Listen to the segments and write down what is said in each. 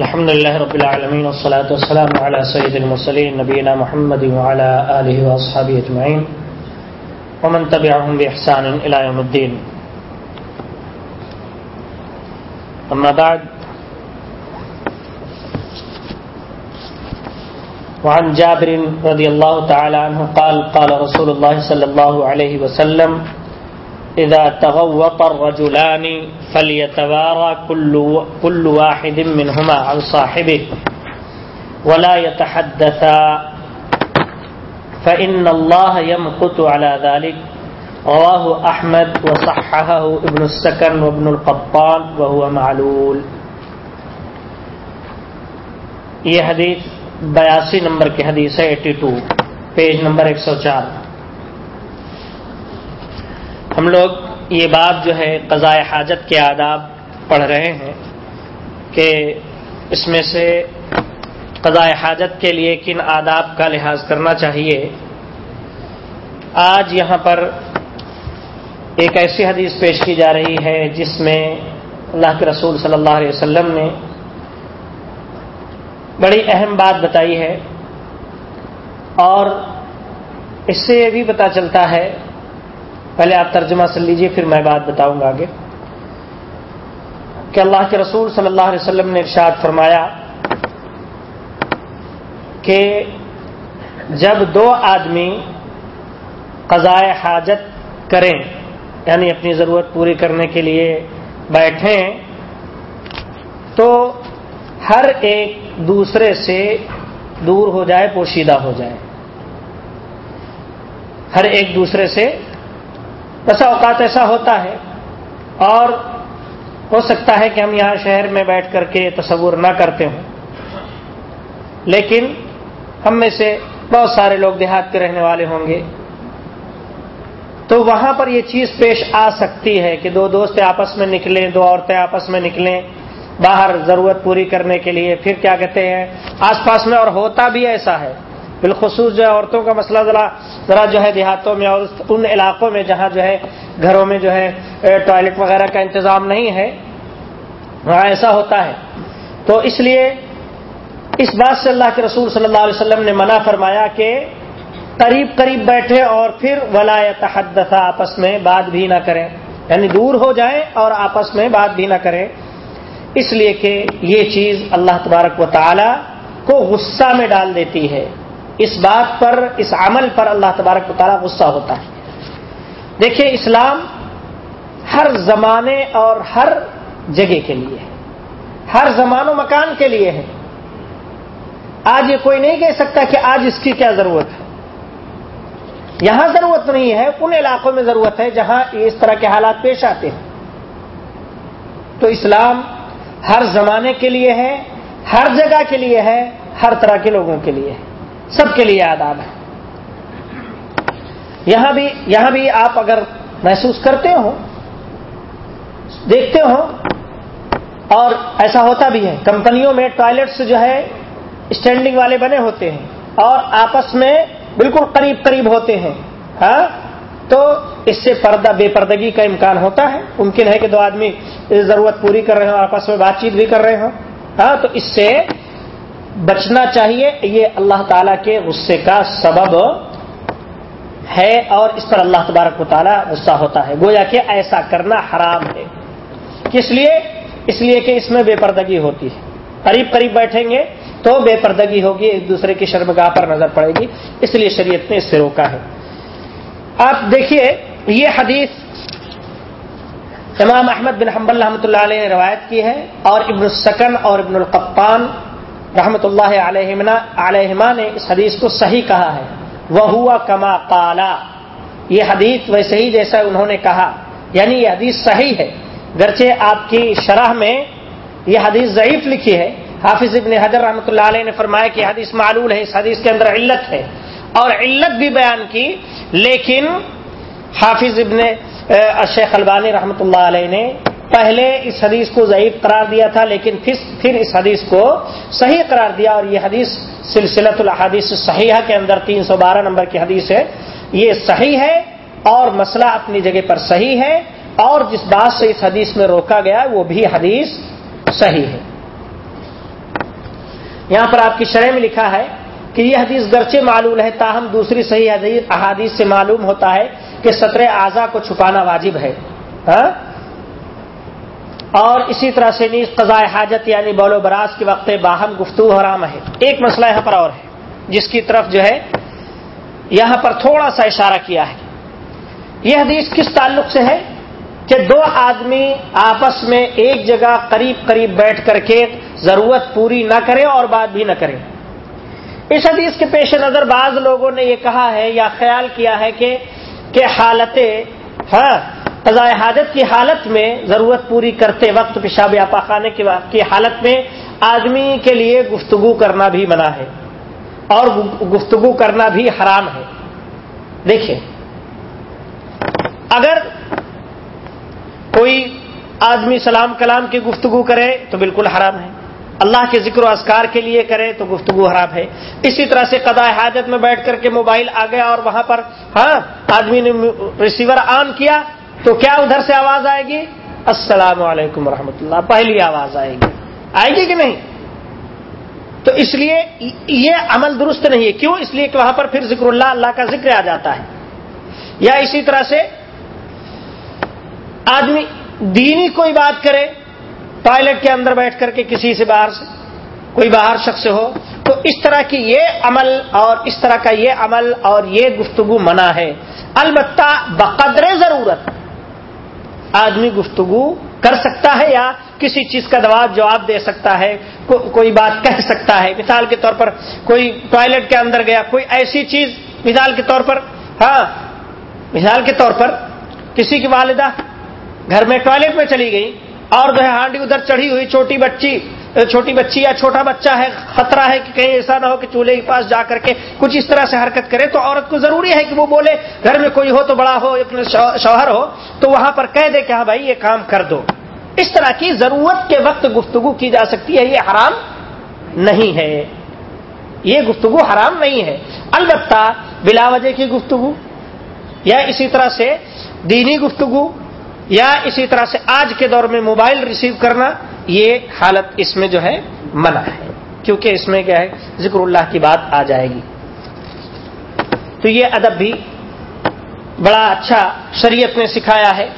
الحمد لله رب العالمين والصلاة والسلام على سيد المرسلين نبينا محمد وعلى آله وأصحابه أجمعين ومن تبعهم بإحسان إلى يوم الدين أما بعد وعن جابر رضي الله تعالى عنه قال قال رسول الله صلى الله عليه وسلم إذا تغوط الرجلان فليتوارى كل, كل واحد منهما عن صاحبه ولا يتحدثا. فإن الله يمقت على ذلك. رواه أحمد وصححه ابن السكن وابن القطان وهو معلول. یہ حدیث بیاسی نمبر کی حدیث ہے ایٹی ٹو پیج نمبر ایک سو چار. ہم لوگ یہ بات جو ہے قضاء حاجت کے آداب پڑھ رہے ہیں کہ اس میں سے قضاء حاجت کے لیے کن آداب کا لحاظ کرنا چاہیے۔ آج یہاں پر ایک ایسی حدیث پیش کی جا رہی ہے جس میں اللہ کے رسول صلی اللہ علیہ وسلم نے بڑی اہم بات بتائی ہے اور اس سے یہ بھی پتا چلتا ہے پہلے آپ ترجمہ سن لیجیے، پھر میں بات بتاؤں گا آگے۔ کہ اللہ کے رسول صلی اللہ علیہ وسلم نے ارشاد فرمایا کہ جب دو آدمی قضاء حاجت کریں یعنی اپنی ضرورت پوری کرنے کے لیے بیٹھیں، تو ہر ایک دوسرے سے دور ہو جائے، پوشیدہ ہو جائے۔ ہر ایک دوسرے سے بسا اوقات ایسا ہوتا ہے اور ہو سکتا ہے کہ ہم یہاں شہر میں بیٹھ کر کے تصور نہ کرتے ہوں۔ لیکن ہم میں سے بہت سارے لوگ دیہات کے رہنے والے ہوں گے۔ تو وہاں پر یہ چیز پیش آ سکتی ہے کہ دو دوست آپس میں نکلیں، دو عورتیں آپس میں نکلیں باہر ضرورت پوری کرنے کے لیے۔ پھر کیا کہتے ہیں؟ آس پاس میں اور ہوتا بھی ایسا ہے۔ بالخصوص جو ہے عورتوں کا مسئلہ ذرا ذرا جو ہے دیہاتوں میں اور ان علاقوں میں جہاں جو ہے گھروں میں جو ہے ٹوائلٹ وغیرہ کا انتظام نہیں ہے، وہاں ایسا ہوتا ہے۔ تو اس لیے اس بات سے اللہ کے رسول صلی اللہ علیہ وسلم نے منع فرمایا کہ قریب قریب بیٹھے اور پھر ولا تحدث آپس میں بات بھی نہ کریں۔ یعنی دور ہو جائیں اور آپس میں بات بھی نہ کریں۔ اس لیے کہ یہ چیز اللہ تبارک و تعالی کو غصہ میں ڈال دیتی ہے۔ اس بات پر، اس عمل پر اللہ تبارک و تعالیٰ غصہ ہوتا ہے۔ دیکھیے، اسلام ہر زمانے اور ہر جگہ کے لیے ہے۔ ہر زمان و مکان کے لیے ہے۔ آج یہ کوئی نہیں کہہ سکتا کہ آج اس کی کیا ضرورت ہے۔ یہاں ضرورت نہیں ہے، ان علاقوں میں ضرورت ہے جہاں اس طرح کے حالات پیش آتے ہیں۔ تو اسلام ہر زمانے کے لیے ہے، ہر جگہ کے لیے ہے، ہر طرح کے لوگوں کے لیے ہے۔ سب کے لیے آداب ہے۔ یہاں بھی یہاں بھی آپ اگر محسوس کرتے ہو دیکھتے ہو اور ایسا ہوتا بھی ہے، کمپنیوں میں ٹوائلٹس جو ہے، اسٹینڈنگ والے بنے ہوتے ہیں، اور آپس میں بالکل قریب قریب ہوتے ہیں۔ ہاں؟ تو اس سے پردہ بے پردگی کا امکان ہوتا ہے۔ ممکن ہے کہ دو آدمی ضرورت پوری کر رہے ہوں، آپس میں بات چیت بھی کر رہے ہوں۔ ہاں؟ تو اس سے بچنا چاہیے، یہ اللہ تعالی کے غصے کا سبب ہے اور اس پر اللہ تبارک و تعالیٰ غصہ ہوتا ہے۔ گویا کہ ایسا کرنا حرام ہے۔ کس لیے؟ اس لیے کہ اس میں بے پردگی ہوتی ہے۔ قریب قریب بیٹھیں گے تو بے پردگی ہوگی، ایک دوسرے کی شرمگاہ پر نظر پڑے گی۔ اس لیے شریعت نے اس سے روکا ہے۔ آپ دیکھیے، یہ حدیث امام احمد بن حمبل رحمۃ اللہ علیہ نے روایت کی ہے اور ابن السکن اور ابن القطان رحمۃ اللہ علیہ علیہما نے اس حدیث کو صحیح کہا ہے۔ وہ ہوا کما کالا یہ حدیث ویسے ہی جیسا انہوں نے کہا۔ یعنی یہ حدیث صحیح ہے۔ گرچہ آپ کی شرح میں یہ حدیث ضعیف لکھی ہے۔ حافظ ابن حضر رحمۃ اللہ علیہ نے فرمایا کہ حدیث معلول ہے، اس حدیث کے اندر علت ہے۔ اور علت بھی بیان کی، لیکن حافظ ابن شیخ البانی رحمۃ اللہ علیہ نے پہلے اس حدیث کو ضعیف قرار دیا تھا، لیکن پھر اس حدیث کو صحیح قرار دیا اور یہ حدیث سلسلت الحادیث صحیحہ کے اندر تین سو بارہ نمبر کی حدیث ہے۔ یہ صحیح ہے اور مسئلہ اپنی جگہ پر صحیح ہے اور جس بات سے اس حدیث میں روکا گیا وہ بھی حدیث صحیح ہے۔ یہاں پر آپ کی شرح میں لکھا ہے کہ یہ حدیث گرچہ معلوم ہے، تاہم دوسری صحیح حدیث احادیث سے معلوم ہوتا ہے کہ سطر اعضا کو چھپانا واجب ہے۔ ہاں؟ اور اسی طرح سے نیز قضاء حاجت یعنی بول و براز کے وقت باہم گفتگو حرام ہے۔ ایک مسئلہ یہاں پر اور ہے، جس کی طرف جو ہے یہاں پر تھوڑا سا اشارہ کیا ہے۔ یہ حدیث کس تعلق سے ہے کہ دو آدمی آپس میں ایک جگہ قریب قریب بیٹھ کر کے ضرورت پوری نہ کرے اور بات بھی نہ کرے اس حدیث کے پیش نظر بعض لوگوں نے یہ کہا ہے یا خیال کیا ہے کہ کہ حالت ہاں قضاء حاجت کی حالت میں ضرورت پوری کرتے وقت پیشاب یا پاخانے کی حالت میں آدمی کے لیے گفتگو کرنا بھی منع ہے اور گفتگو کرنا بھی حرام ہے۔ دیکھیے اگر کوئی آدمی سلام کلام کی گفتگو کرے تو بالکل حرام ہے۔ اللہ کے ذکر و اذکار کے لیے کرے تو گفتگو حرام ہے۔ اسی طرح سے قضاء حاجت میں بیٹھ کر کے موبائل آ گیا اور وہاں پر ہاں آدمی نے ریسیور آن کیا تو کیا ادھر سے آواز آئے گی؟ السلام علیکم ورحمۃ اللہ۔ پہلی آواز آئے گی۔ آئے گی کہ نہیں؟ تو اس لیے یہ عمل درست نہیں ہے۔ کیوں؟ اس لیے کہ وہاں پر پھر ذکر اللہ اللہ کا ذکر آ جاتا ہے۔ یا اسی طرح سے آدمی دینی کوئی بات کرے، ٹوائلٹ کے اندر بیٹھ کر کے کسی سے باہر سے، کوئی باہر شخص ہو، تو اس طرح کی یہ عمل اور اس طرح کا یہ عمل اور یہ گفتگو منع ہے۔ البتہ بقدر ضرورت۔ آدمی گفتگو کر سکتا ہے یا کسی چیز کا جواب جواب دے سکتا ہے کو, کوئی بات کہہ سکتا ہے۔ مثال کے طور پر کوئی ٹوائلٹ کے اندر گیا کوئی ایسی چیز مثال کے طور پر ہاں مثال کے طور پر کسی کی والدہ گھر میں ٹوائلٹ میں چلی گئی اور جو ہے ہانڈی ادھر چڑھی ہوئی چھوٹی بچی چھوٹی بچی یا چھوٹا بچہ ہے، خطرہ ہے کہ کہیں ایسا نہ ہو کہ چولہے کے پاس جا کر کے کچھ اس طرح سے حرکت کرے، تو عورت کو ضروری ہے کہ وہ بولے، گھر میں کوئی ہو تو بڑا ہو اپنے شوہر ہو، تو وہاں پر کہہ دے کہ ہاں بھائی یہ کام کر دو۔ اس طرح کی ضرورت کے وقت گفتگو کی جا سکتی ہے، یہ حرام نہیں ہے۔ یہ گفتگو حرام نہیں ہے۔ البتہ بلا وجہ کی گفتگو یا اسی طرح سے دینی گفتگو یا اسی طرح سے آج کے دور میں موبائل ریسیو کرنا، یہ حالت اس میں جو ہے منع ہے۔ کیونکہ اس میں کیا ہے، ذکر اللہ کی بات آ جائے گی۔ تو یہ ادب بھی بڑا اچھا شریعت نے سکھایا ہے۔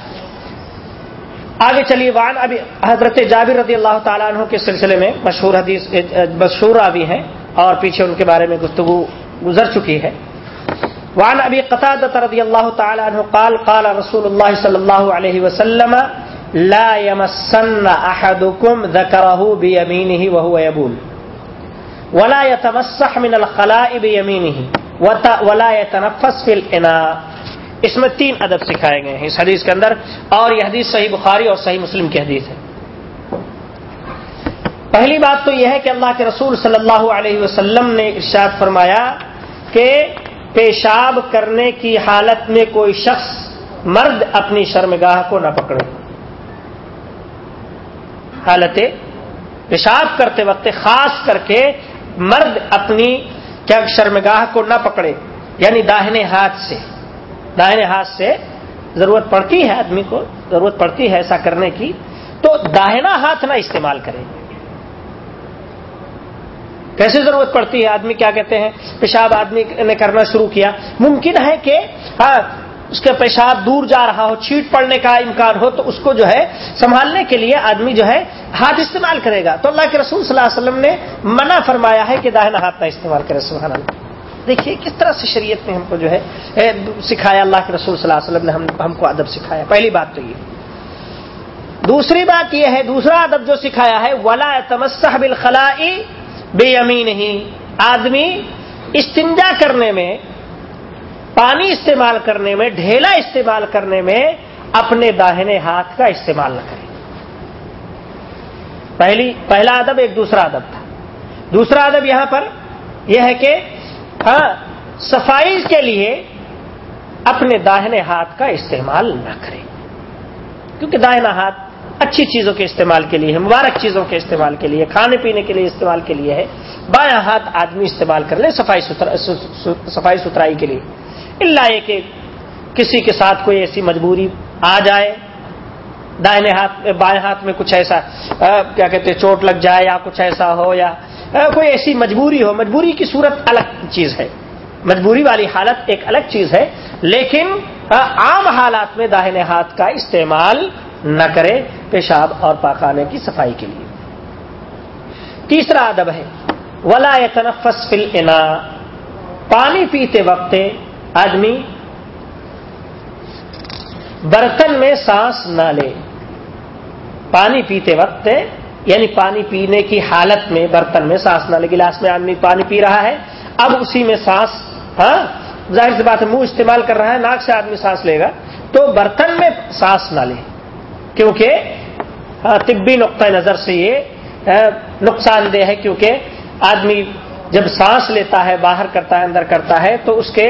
آگے چلیے وان ابھی حضرت جابر رضی اللہ تعالیٰ عنہ کے سلسلے میں مشہور حدیث مشہور بھی ہیں اور پیچھے ان کے بارے میں گفتگو گزر چکی ہے۔ وعن ابي قتادة رضي الله تعالى عنه قال قال رسول الله صلى الله عليه وسلم، لا يمسن احدكم ذكره بيمينه وهو يبول ولا يتمسح من الخلاء بيمينه ولا يتنفس في الاناء. اس میں تین ادب سکھائے گئے ہیں اس حدیث کے اندر، اور یہ حدیث صحیح بخاری اور صحیح مسلم کی حدیث ہے۔ پہلی بات تو یہ ہے کہ اللہ کے رسول صلی اللہ علیہ وسلم نے ارشاد فرمایا کہ پیشاب کرنے کی حالت میں کوئی شخص مرد اپنی شرمگاہ کو نہ پکڑے۔ حالت پیشاب کرتے وقت خاص کر کے مرد اپنی کیا شرمگاہ کو نہ پکڑے یعنی داہنے ہاتھ سے۔ داہنے ہاتھ سے ضرورت پڑتی ہے آدمی کو، ضرورت پڑتی ہے ایسا کرنے کی، تو داہنا ہاتھ نہ استعمال کرے۔ کیسے ضرورت پڑتی ہے؟ آدمی کیا کہتے ہیں؟ پیشاب آدمی نے کرنا شروع کیا۔ ممکن ہے کہ ہاں اس کا پیشاب دور جا رہا ہو چھیٹ پڑنے کا امکان ہو، تو اس کو جو ہے سنبھالنے کے لیے آدمی جو ہے ہاتھ استعمال کرے گا۔ تو اللہ کے رسول صلی اللہ علیہ وسلم نے منع فرمایا ہے کہ داہنا ہاتھ نہ استعمال کرے، سبحان اللہ۔ دیکھیے کس طرح سے شریعت نے ہم کو جو ہے سکھایا اللہ کے رسول صلی اللہ علیہ وسلم نے ہم ہم کو ادب سکھایا۔ پہلی بات تو یہ۔ دوسری بات یہ ہے، دوسرا ادب جو سکھایا ہے، ولا تمسح بالخلائی بے یمی نہیں آدمی استنجا کرنے میں، پانی استعمال کرنے میں، ڈھیلا استعمال کرنے میں اپنے داہنے ہاتھ کا استعمال نہ کرے۔ پہلی، پہلا ادب ایک دوسرا ادب تھا۔ دوسرا ادب یہاں پر یہ ہے کہ ہاں صفائی کے لیے اپنے داہنے ہاتھ کا استعمال نہ کرے۔ کیونکہ داہنا ہاتھ اچھی چیزوں کے استعمال کے لیے ہے، مبارک چیزوں کے استعمال کے لیے، کھانے پینے کے لیے استعمال کے لیے ہے۔ بایاں ہاتھ آدمی استعمال کر لے صفائی صفائی ستھرائی کے لیے۔ اللہ یہ کہ کسی کے ساتھ کوئی ایسی مجبوری آ جائے، دائیں ہاتھ بائیں ہاتھ میں کچھ ایسا کیا کہتے ہیں، چوٹ لگ جائے یا کچھ ایسا ہو یا کوئی ایسی مجبوری ہو۔ مجبوری کی صورت الگ چیز ہے۔ مجبوری والی حالت ایک الگ چیز ہے، لیکن عام حالات میں داہنے ہاتھ کا استعمال نہ کرے۔ پیشاب اور پاخانے کی صفائی کے لیے۔ تیسرا ادب ہے، ولا تنفس فل انا پانی پیتے وقت آدمی برتن میں سانس نہ لے۔ پانی پیتے وقت یعنی پانی پینے کی حالت میں برتن میں سانس نہ لے۔ گلاس میں آدمی پانی پی رہا ہے، اب اسی میں سانس ہاں ظاہر سی بات ہے، منہ استعمال کر رہا ہے، ناک سے آدمی سانس لے گا، تو برتن میں سانس نہ لے۔ کیونکہ ہاں، طبی نقطۂ نظر سے یہ ہاں، نقصان دہ ہے کیونکہ آدمی جب سانس لیتا ہے، باہر کرتا ہے، اندر کرتا ہے، تو اس کے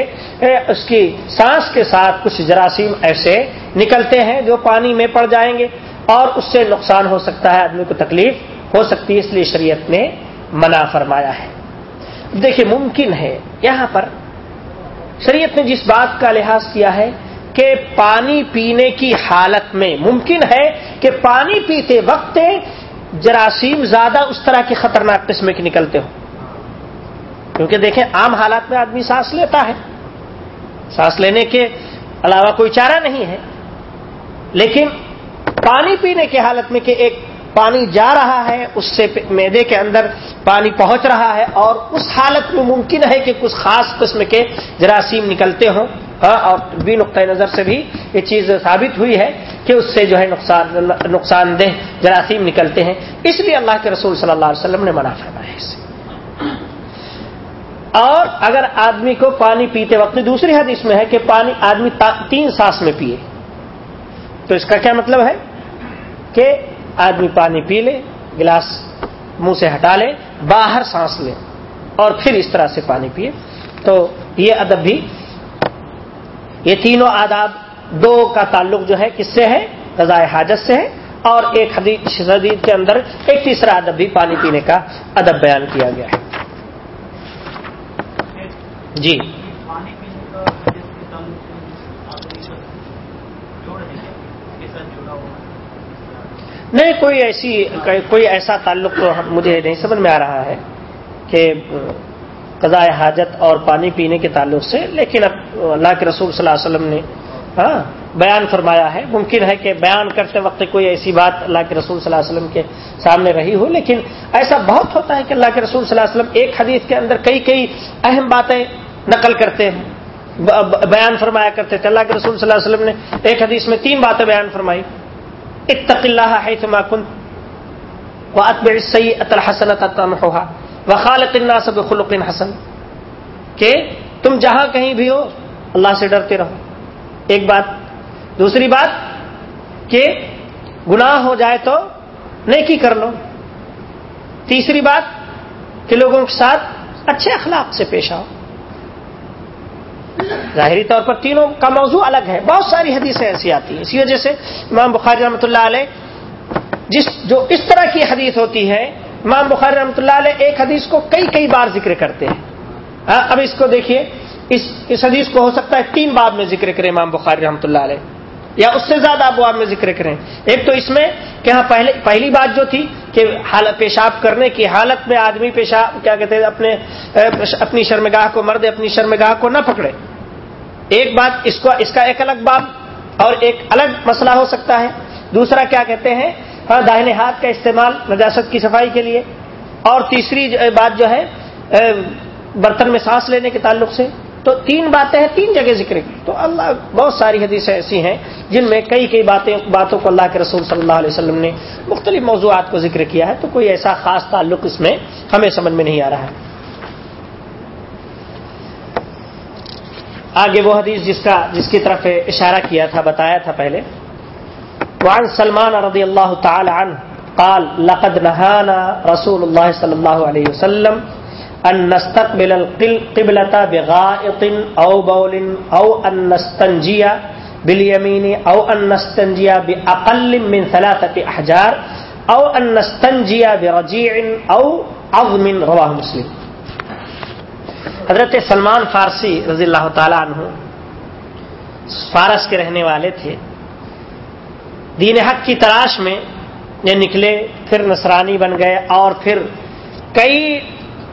اس کی سانس کے ساتھ کچھ جراثیم ایسے نکلتے ہیں جو پانی میں پڑ جائیں گے اور اس سے نقصان ہو سکتا ہے، آدمی کو تکلیف ہو سکتی ہے، اس لیے شریعت نے منع فرمایا ہے۔ دیکھیے، ممکن ہے یہاں پر شریعت نے جس بات کا لحاظ کیا ہے کہ پانی پینے کی حالت میں ممکن ہے کہ پانی پیتے وقت جراثیم زیادہ اس طرح کی خطرناک قسم کے نکلتے ہوں۔ کیونکہ دیکھیں، عام حالات میں آدمی سانس لیتا ہے۔ سانس لینے کے علاوہ کوئی چارہ نہیں ہے۔ لیکن پانی پینے کی حالت میں کہ ایک پانی جا رہا ہے، اس سے میدے کے اندر پانی پہنچ رہا ہے اور اس حالت میں ممکن ہے کہ کچھ خاص قسم کے جراثیم نکلتے ہوں۔ ہاں، اور بھی نقطۂ نظر سے بھی یہ چیز ثابت ہوئی ہے کہ اس سے جو ہے نقصان نقصان دہ جراثیم نکلتے ہیں۔ اس لیے اللہ کے رسول صلی اللہ علیہ وسلم نے منع فرمایا ہے اسے اور اگر آدمی کو پانی پیتے وقت، دوسری حدیث میں ہے کہ پانی آدمی تین سانس میں پیے۔ تو اس کا کیا مطلب ہے؟ کہ آدمی پانی پی لے، گلاس منہ سے ہٹا لے، باہر سانس لے اور پھر اس طرح سے پانی پیے۔ تو یہ ادب بھی یہ تینوں آداب دو کا تعلق جو ہے کس سے ہے؟ رضائے حاجت سے ہے۔ اور ایک حدیث حدیث کے اندر ایک تیسرا ادب بھی پانی پینے کا ادب بیان کیا گیا ہے۔ جی۔ نہیں کوئی ایسی کوئی ایسا تعلق تو مجھے نہیں سمجھ میں آ رہا ہے کہ قضاء حاجت اور پانی پینے کے تعلق سے، لیکن اب اللہ کے رسول صلی اللہ علیہ وسلم نے ہاں بیان فرمایا ہے۔ ممکن ہے کہ بیان کرتے وقت کوئی ایسی بات اللہ کے رسول صلی اللہ علیہ وسلم کے سامنے رہی ہو، لیکن ایسا بہت ہوتا ہے کہ اللہ کے رسول صلی اللہ علیہ وسلم ایک حدیث کے اندر کئی کئی اہم باتیں نقل کرتے ہیں بیان فرمایا کرتے تھے۔ اللہ کے رسول صلی اللہ علیہ وسلم نے ایک حدیث میں تین باتیں بیان فرمائی۔ اتق اللہ حیثما کن واتبع السیئۃ الحسنۃ تمحوها وخالق الناس بخلق حسن کہ تم جہاں کہیں بھی ہو، اللہ سے ڈرتے رہو۔ ایک بات۔ دوسری بات کہ گناہ ہو جائے تو نیکی کر لو۔ تیسری بات کہ لوگوں کے ساتھ اچھے اخلاق سے پیش آؤ۔ ظاہری طور پر تینوں کا موضوع الگ ہے۔ بہت ساری حدیثیں ایسی آتی ہیں۔ اسی وجہ سے امام بخاری رحمۃ اللہ علیہ جس جو اس طرح کی حدیث ہوتی ہے امام بخاری رحمۃ اللہ علیہ ایک حدیث کو کئی کئی بار ذکر کرتے ہیں۔ ہاں، اب اس کو دیکھیے۔ اس اس حدیث کو ہو سکتا ہے تین بار میں ذکر کریں امام بخاری رحمۃ اللہ علیہ، یا اس سے زیادہ ابواب میں ذکر کریں۔ ایک تو اس میں کہ ہاں پہلے، پہلی بات جو تھی کہ پیشاب کرنے کی حالت میں آدمی پیشاب، کیا کہتے ہیں، اپنے، اپنی شرمگاہ کو، مرد اپنی شرمگاہ کو نہ پکڑے۔ ایک بات اس کو، اس کا ایک الگ باب اور ایک الگ مسئلہ ہو سکتا ہے۔ دوسرا کیا کہتے ہیں ہاں داہنے ہاتھ کا استعمال نجاست کی صفائی کے لیے۔ اور تیسری بات جو ہے برتن میں سانس لینے کے تعلق سے۔ تو تین باتیں ہیں، تین جگہ ذکر کی تو اللہ، بہت ساری حدیثیں ایسی ہیں جن میں کئی کئی باتیں، باتوں کو اللہ کے رسول صلی اللہ علیہ وسلم نے مختلف موضوعات کو ذکر کیا ہے۔ تو کوئی ایسا خاص تعلق اس میں ہمیں سمجھ میں نہیں آ رہا ہے۔ آگے وہ حدیث جس کا جس کی طرف اشارہ کیا تھا، بتایا تھا پہلے۔ وعن سلمان رضی اللہ تعالی عنہ قال، لقد نهانا رسول الله صلى الله عليه وسلم ان نستقبل القبلة بغائط او بول او ان نستنجي باليمين او ان نستنجي باقل من ثلاثه احجار او ان نستنجي برجيع او عظم. رواه مسلم. حضرت سلمان فارسی رضی اللہ تعالیٰ عنہ فارس کے رہنے والے تھے۔ دین حق کی تلاش میں یہ نکلے، پھر نصرانی بن گئے اور پھر کئی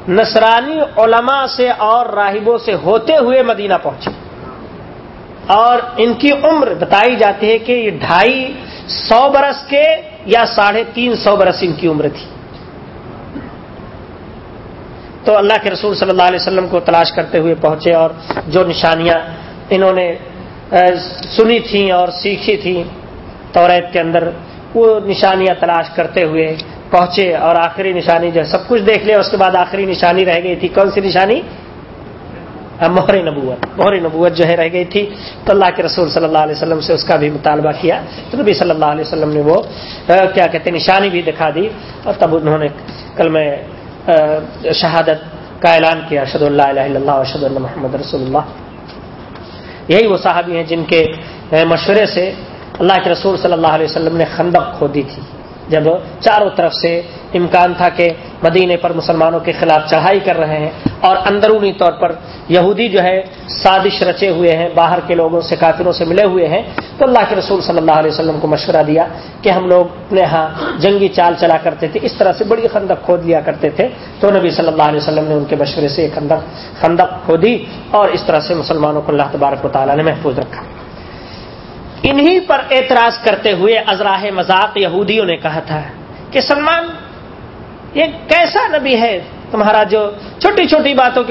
نصرانی علماء سے اور راہبوں سے ہوتے ہوئے مدینہ پہنچے۔ اور ان کی عمر بتائی جاتی ہے کہ یہ ڈھائی سو برس کے یا ساڑھے تین سو برس ان کی عمر تھی۔ تو اللہ کے رسول صلی اللہ علیہ وسلم کو تلاش کرتے ہوئے پہنچے اور جو نشانیاں انہوں نے سنی تھیں اور سیکھی تھیں۔ توریت کے اندر وہ نشانیاں تلاش کرتے ہوئے پہنچے اور آخری نشانی جو سب کچھ دیکھ لیا، اس کے بعد آخری نشانی رہ گئی تھی۔ کون سی نشانی؟ مہر نبوت۔ مہر نبوت جو ہے رہ گئی تھی۔ تو اللہ کے رسول صلی اللہ علیہ وسلم سے اس کا بھی مطالبہ کیا۔ تو نبی صلی اللہ علیہ وسلم نے وہ کیا کہتے ہیں، نشانی بھی دکھا دی۔ اور تب انہوں نے کل میں شہادت کا اعلان کیا اشد اللہ الہ اللہ اشد اللہ محمد رسول اللہ۔ یہی وہ صحابی ہیں جن کے مشورے سے اللہ کے رسول صلی اللہ علیہ وسلم نے خندق کھودی تھی۔ جب چاروں طرف سے امکان تھا کہ مدینے پر مسلمانوں کے خلاف چڑھائی کر رہے ہیں اور اندرونی طور پر یہودی جو ہے سازش رچے ہوئے ہیں، باہر کے لوگوں سے، کافروں سے ملے ہوئے ہیں، تو اللہ کے رسول صلی اللہ علیہ وسلم کو مشورہ دیا کہ ہم لوگ اپنے ہاں جنگی چال چلا کرتے تھے، اس طرح سے بڑی خندق کھود لیا کرتے تھے۔ تو نبی صلی اللہ علیہ وسلم نے ان کے مشورے سے ایک خندق خندق کھودی اور اس طرح سے مسلمانوں کو اللہ تبارک و تعالیٰ نے محفوظ رکھا۔ انہی پر اعتراض کرتے ہوئے ازراہ مذاق یہودیوں نے کہا تھا کہ سلمان، یہ کیسا نبی ہے؟ تمہارا جو چھوٹی چھوٹی باتوں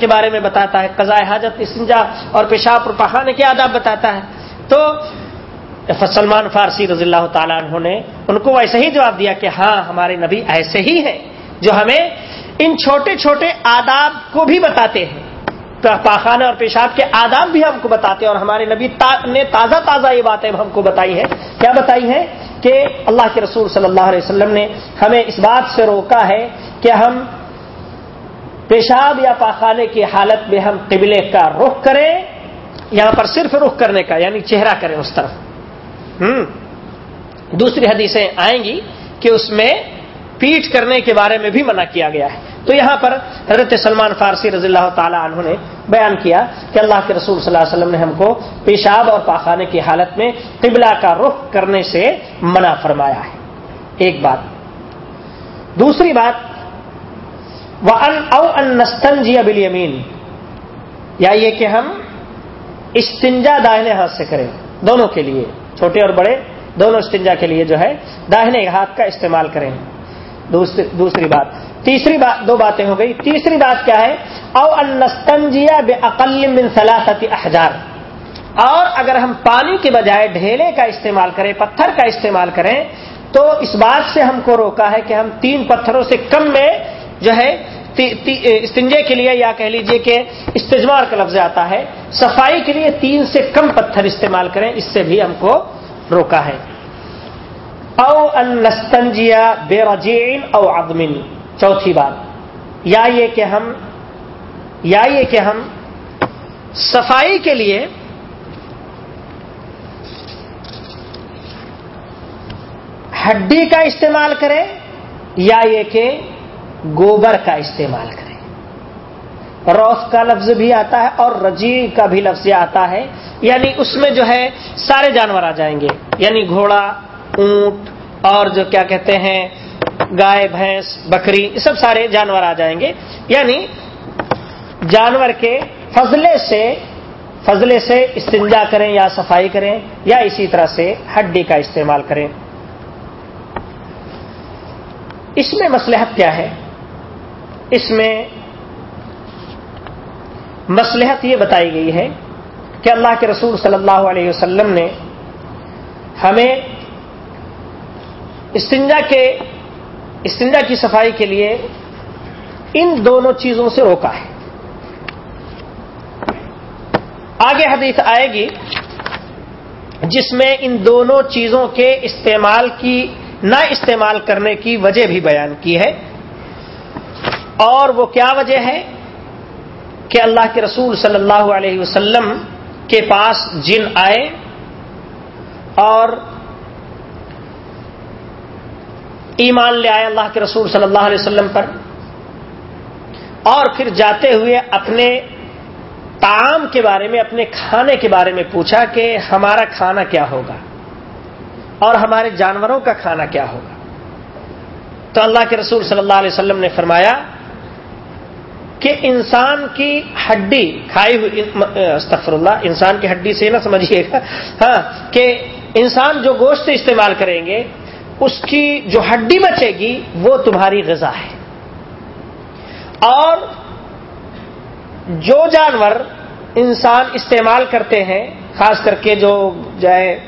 کے بارے میں بتاتا ہے، قضاء حاجت اسنجا اور پیشاب اور پہانے کے آداب بتاتا ہے۔ تو سلمان فارسی رضی اللہ تعالیٰ انہوں نے ان کو ویسے ہی جواب دیا کہ ہاں ہمارے نبی ایسے ہی ہیں جو ہمیں ان چھوٹے چھوٹے آداب کو بھی بتاتے ہیں۔ پاخانہ اور پیشاب کے آداب بھی ہم کو بتاتے ہیں اور ہمارے نبی نے تازہ تازہ یہ باتیں ہم کو بتائی ہیں۔ کیا بتائی ہیں؟ کہ اللہ کے رسول صلی اللہ علیہ وسلم نے ہمیں اس بات سے روکا ہے کہ ہم پیشاب یا پاخانے کی حالت میں ہم قبلے کا رخ کریں، یہاں پر صرف رخ کرنے کا یعنی چہرہ کریں اس طرف۔ ہم، دوسری حدیثیں آئیں گی کہ اس میں پیٹ کرنے کے بارے میں بھی منع کیا گیا ہے۔ تو یہاں پر حضرت سلمان فارسی رضی اللہ تعالی عنہ نے بیان کیا کہ اللہ کے رسول صلی اللہ علیہ وسلم نے ہم کو پیشاب اور پاخانے کی حالت میں قبلہ کا رخ کرنے سے منع فرمایا ہے۔ ایک بات۔ دوسری بات۔ وہ ان او ان نستن جی ابل یمین یا یہ کہ ہم استنجا داہنے ہاتھ سے کریں، دونوں کے لیے، چھوٹے اور بڑے، دونوں استنجا کے لیے جو ہے، داہنے ہاتھ کا استعمال کریں۔ دوسری بات. تیسری بات دو باتیں ہو گئی. تیسری بات کیا ہے؟ او انستنجیا بے اقل من احجار. اور اگر ہم پانی کے بجائے ڈھیلے کا استعمال کریں، پتھر کا استعمال کریں، تو اس بات سے ہم کو روکا ہے کہ ہم تین پتھروں سے کم میں جو ہے استنجے کے لیے یا کہہ لیجیے کہ استجمار کا لفظ آتا ہے، صفائی کے لیے تین سے کم پتھر استعمال کریں، اس سے بھی ہم کو روکا ہے۔ او انستنجیا بے رجین او عدمن چوتھی بات. یا یہ کہ ہم یا یہ کہ ہم صفائی کے لیے ہڈی کا استعمال کریں یا یہ کہ گوبر کا استعمال کریں. روف کا لفظ بھی آتا ہے اور رجی کا بھی لفظ آتا ہے. یعنی اس میں جو ہے سارے جانور آ جائیں گے. یعنی گھوڑا اونٹ اور جو کیا کہتے ہیں، گائے، بھینس، بکری، یہ سب سارے جانور آ جائیں گے۔ یعنی جانور کے فضلے سے فضلے سے استنجا کریں یا صفائی کریں یا اسی طرح سے ہڈی کا استعمال کریں۔ اس میں مسلحت کیا ہے؟ اس میں مسلحت یہ بتائی گئی ہے کہ اللہ کے رسول صلی اللہ علیہ وسلم نے ہمیں استنجا کے استنجا کی صفائی کے لیے ان دونوں چیزوں سے روکا ہے۔ آگے حدیث آئے گی جس میں ان دونوں چیزوں کے استعمال کی نہ استعمال کرنے کی وجہ بھی بیان کی ہے۔ اور وہ کیا وجہ ہے؟ کہ اللہ کے رسول صلی اللہ علیہ وسلم کے پاس جن آئے اور ایمان لے آئے اللہ کے رسول صلی اللہ علیہ وسلم پر اور پھر جاتے ہوئے اپنے تعام کے بارے میں، اپنے کھانے کے بارے میں پوچھا کہ ہمارا کھانا کیا ہوگا اور ہمارے جانوروں کا کھانا کیا ہوگا۔ تو اللہ کے رسول صلی اللہ علیہ وسلم نے فرمایا کہ انسان کی ہڈی کھائی ہوئی استفر اللہ، انسان کی ہڈی سے نہ سمجھیے گا۔ ہاں کہ انسان جو گوشت استعمال کریں گے اس کی جو ہڈی بچے گی وہ تمہاری غذا ہے۔ اور جو جانور انسان استعمال کرتے ہیں، خاص کر کے جو جائے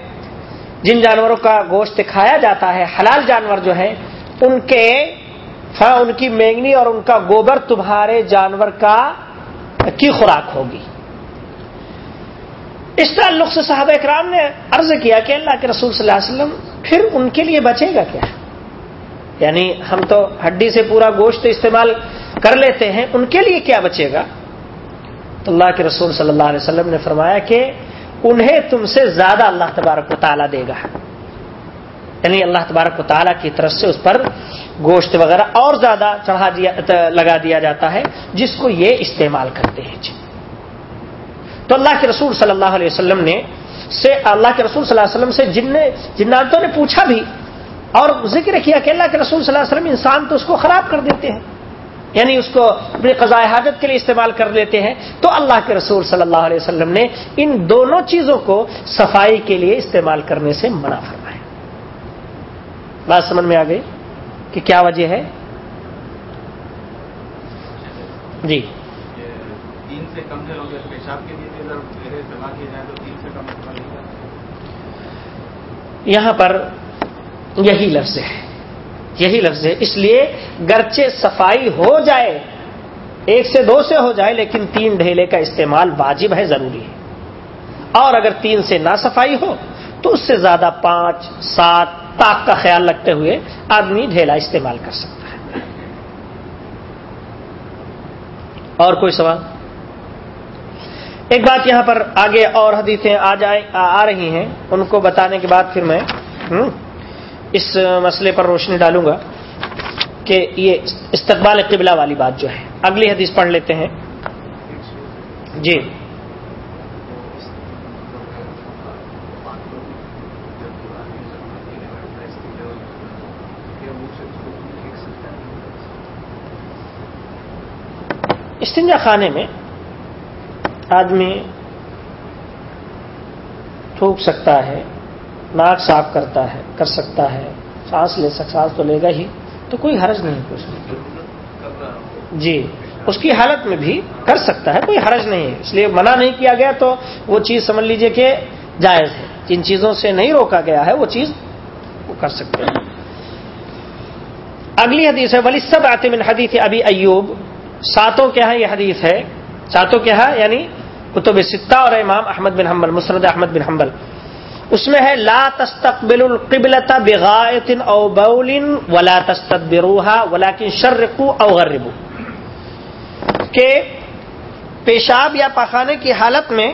جن جانوروں کا گوشت کھایا جاتا ہے، حلال جانور جو ہے ان کے ہاں ان کی مینگنی اور ان کا گوبر تمہارے جانور کا کی خوراک ہوگی۔ اس تعلق سے صحابہ اکرام نے عرض کیا کہ اللہ کے رسول صلی اللہ علیہ وسلم پھر ان کے لیے بچے گا کیا؟ یعنی ہم تو ہڈی سے پورا گوشت استعمال کر لیتے ہیں، ان کے لیے کیا بچے گا؟ تو اللہ کے رسول صلی اللہ علیہ وسلم نے فرمایا کہ انہیں تم سے زیادہ اللہ تبارک و تعالیٰ دے گا۔ یعنی اللہ تبارک و تعالیٰ کی طرف سے اس پر گوشت وغیرہ اور زیادہ چڑھا دیا، لگا دیا جاتا ہے، جس کو یہ استعمال کرتے ہیں۔ جی۔ تو اللہ کے رسول صلی اللہ علیہ وسلم نے سے اللہ کے رسول صلی اللہ علیہ وسلم سے جن نے جناتوں نے پوچھا بھی اور ذکر کیا کہ اللہ کے رسول صلی اللہ علیہ وسلم انسان تو اس کو خراب کر دیتے ہیں۔ یعنی اس کو اپنی قضاء حاجت کے لیے استعمال کر لیتے ہیں۔ تو اللہ کے رسول صلی اللہ علیہ وسلم نے ان دونوں چیزوں کو صفائی کے لیے استعمال کرنے سے منع فرمایا۔ بات سمجھ میں آ گئی کہ کیا وجہ ہے؟ جی۔ تین سے کم پیشاب کے لیے یہاں پر یہی لفظ ہے۔ یہی لفظ ہے۔ اس لیے گرچے صفائی ہو جائے، ایک سے دو سے ہو جائے، لیکن تین ڈھیلے کا استعمال واجب ہے، ضروری ہے۔ اور اگر تین سے نہ صفائی ہو، تو اس سے زیادہ پانچ، سات تاک کا خیال رکھتے ہوئے آدمی ڈھیلا استعمال کر سکتا ہے۔ اور کوئی سوال؟ ایک بات یہاں پر آگے اور حدیثیں آ جائیں آ رہی ہیں۔ ان کو بتانے کے بعد پھر میں اس مسئلے پر روشنی ڈالوں گا کہ یہ استقبال قبلہ والی بات جو ہے۔ اگلی حدیث پڑھ لیتے ہیں۔ جی۔ استنجا خانے میں آدمی تھوک سکتا ہے، ناک صاف کرتا ہے، کر سکتا ہے، سانس لے سک، سانس تو لے گا ہی، تو کوئی حرج نہیں کچھ جی اس کی حالت میں بھی کر سکتا ہے، کوئی حرج نہیں ہے۔ اس لیے منع نہیں کیا گیا تو وہ چیز سمجھ لیجیے کہ جائز ہے۔ جن چیزوں سے نہیں روکا گیا ہے، وہ چیز وہ کر سکتے ہیں۔ اگلی حدیث ہے ولی سب آتے من حدیث ابھی ایوب ساتوں کے ہاں یہ حدیث ہے۔ ساتوں کے ہاں یعنی کتب ستہ اور امام احمد بن حنبل مسرد احمد بن حنبل۔ اس میں ہے، لا تستقبل القبلتا بغایت او بول ولا تستدبروها ولكن شرقوا او غربوا۔ کہ پیشاب یا پخانے کی حالت میں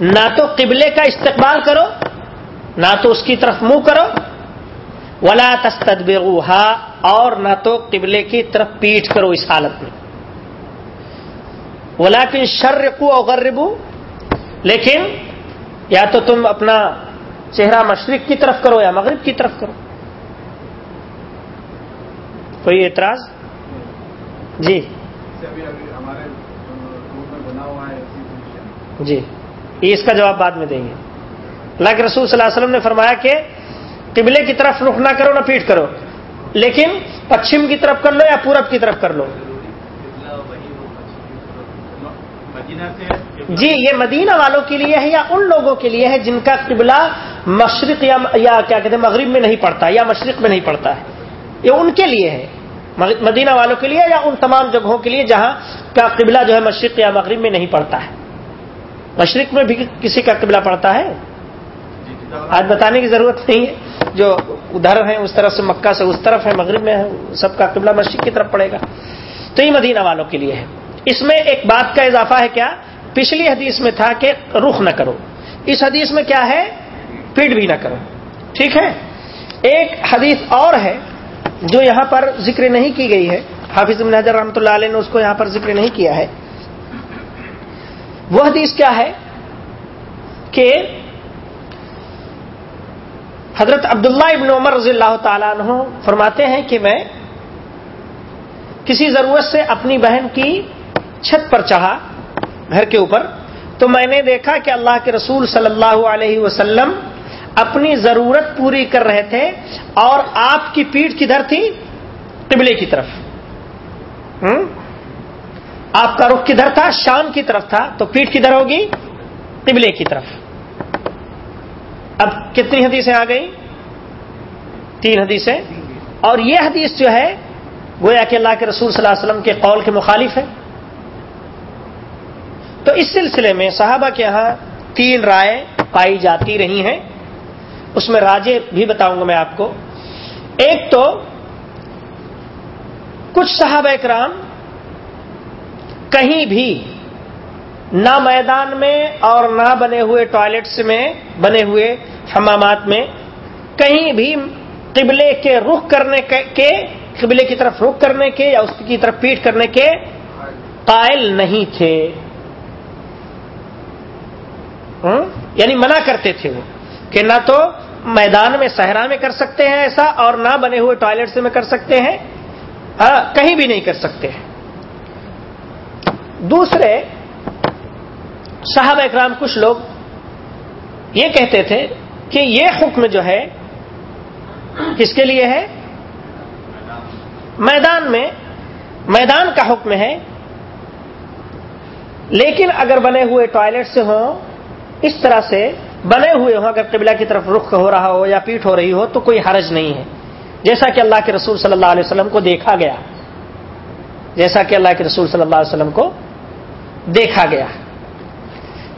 نہ تو قبلے کا استقبال کرو، نہ تو اس کی طرف منہ کرو، ولا تستدبروها اور نہ تو قبلے کی طرف پیٹ کرو اس حالت میں۔ ولیکن شرقوا او غربوا لیکن یا تو تم اپنا چہرہ مشرق کی طرف کرو یا مغرب کی طرف کرو۔ کوئی اعتراض؟ جی۔ جی۔ یہ اس کا جواب بعد میں دیں گے۔ اللہ کے رسول صلی اللہ علیہ وسلم نے فرمایا کہ قبلے کی طرف رخ نہ کرو نہ پیٹ کرو، لیکن پچھم کی طرف کر لو یا پورب کی طرف کر لو۔ جی یہ مدینہ والوں کے لیے ہے یا ان لوگوں کے لیے ہے جن کا قبلہ مشرق یا یا کیا کہتے ہیں مغرب میں نہیں پڑتا یا مشرق میں نہیں پڑتا ہے؟ یہ ان کے لیے ہے مدینہ والوں کے لیے یا ان تمام جگہوں کے لیے جہاں کا قبلہ جو ہے مشرق یا مغرب میں نہیں پڑتا ہے؟ مشرق میں بھی کسی کا قبلہ پڑتا ہے؟ آج بتانے کی ضرورت نہیں ہے جو ادھر ہے اس طرف سے مکہ سے اس طرف ہے مغرب میں ہے سب کا قبلہ مشرق کی طرف پڑے گا۔ تو یہ مدینہ والوں کے لیے ہے۔ اس میں ایک بات کا اضافہ ہے کیا؟ پچھلی حدیث میں تھا کہ رخ نہ کرو۔ اس حدیث میں کیا ہے؟ پیٹ بھی نہ کرو۔ ٹھیک ہے؟ ایک حدیث اور ہے جو یہاں پر ذکر نہیں کی گئی ہے۔ حافظ حضر رحمۃ اللہ علیہ نے اس کو یہاں پر ذکر نہیں کیا ہے۔ وہ حدیث کیا ہے کہ حضرت عبداللہ ابن عمر رضی اللہ تعالیٰ عنہ فرماتے ہیں کہ میں کسی ضرورت سے اپنی بہن کی چھت پر چڑھا گھر کے اوپر، تو میں نے دیکھا کہ اللہ کے رسول صلی اللہ علیہ وسلم اپنی ضرورت پوری کر رہے تھے اور آپ کی پیٹھ کدھر تھی؟ قبلے کی طرف۔ آپ کا رخ کدھر تھا؟ شام کی طرف تھا۔ تو پیٹھ کدھر ہوگی؟ قبلے کی طرف۔ اب کتنی حدیثیں آ گئی تین حدیثیں۔ اور یہ حدیث جو ہے، گویا کہ اللہ کے رسول صلی اللہ علیہ وسلم کے قول کے مخالف ہے۔ تو اس سلسلے میں صحابہ کے ہاں تین رائے پائی جاتی رہی ہیں۔ اس میں راجے بھی بتاؤں گا میں آپ کو۔ ایک تو کچھ صحابہ کرام کہیں بھی نہ میدان میں اور نہ بنے ہوئے ٹوائلٹس میں، بنے ہوئے حمامات میں، کہیں بھی قبلے کے رخ کرنے کے، قبلے کی طرف رخ کرنے کے یا اس کی طرف پیٹ کرنے کے قائل نہیں تھے۔ یعنی منع کرتے تھے وہ کہ نہ تو میدان میں صحرا میں کر سکتے ہیں ایسا اور نہ بنے ہوئے ٹوائلٹ میں کر سکتے ہیں۔ ہاں، کہیں بھی نہیں کر سکتے۔ ہیں دوسرے صاحب اکرام کچھ لوگ یہ کہتے تھے کہ یہ حکم جو ہے، کس کے لیے ہے؟ میدان میں، میدان کا حکم ہے۔ لیکن اگر بنے ہوئے ٹوائلٹ سے ہوں اس طرح سے بنے ہوئے ہوں، اگر قبلہ کی طرف رخ ہو رہا ہو یا پیٹ ہو رہی ہو، تو کوئی حرج نہیں ہے۔ جیسا کہ اللہ کے رسول صلی اللہ علیہ وسلم کو دیکھا گیا۔ جیسا کہ اللہ کے رسول صلی اللہ علیہ وسلم کو دیکھا گیا۔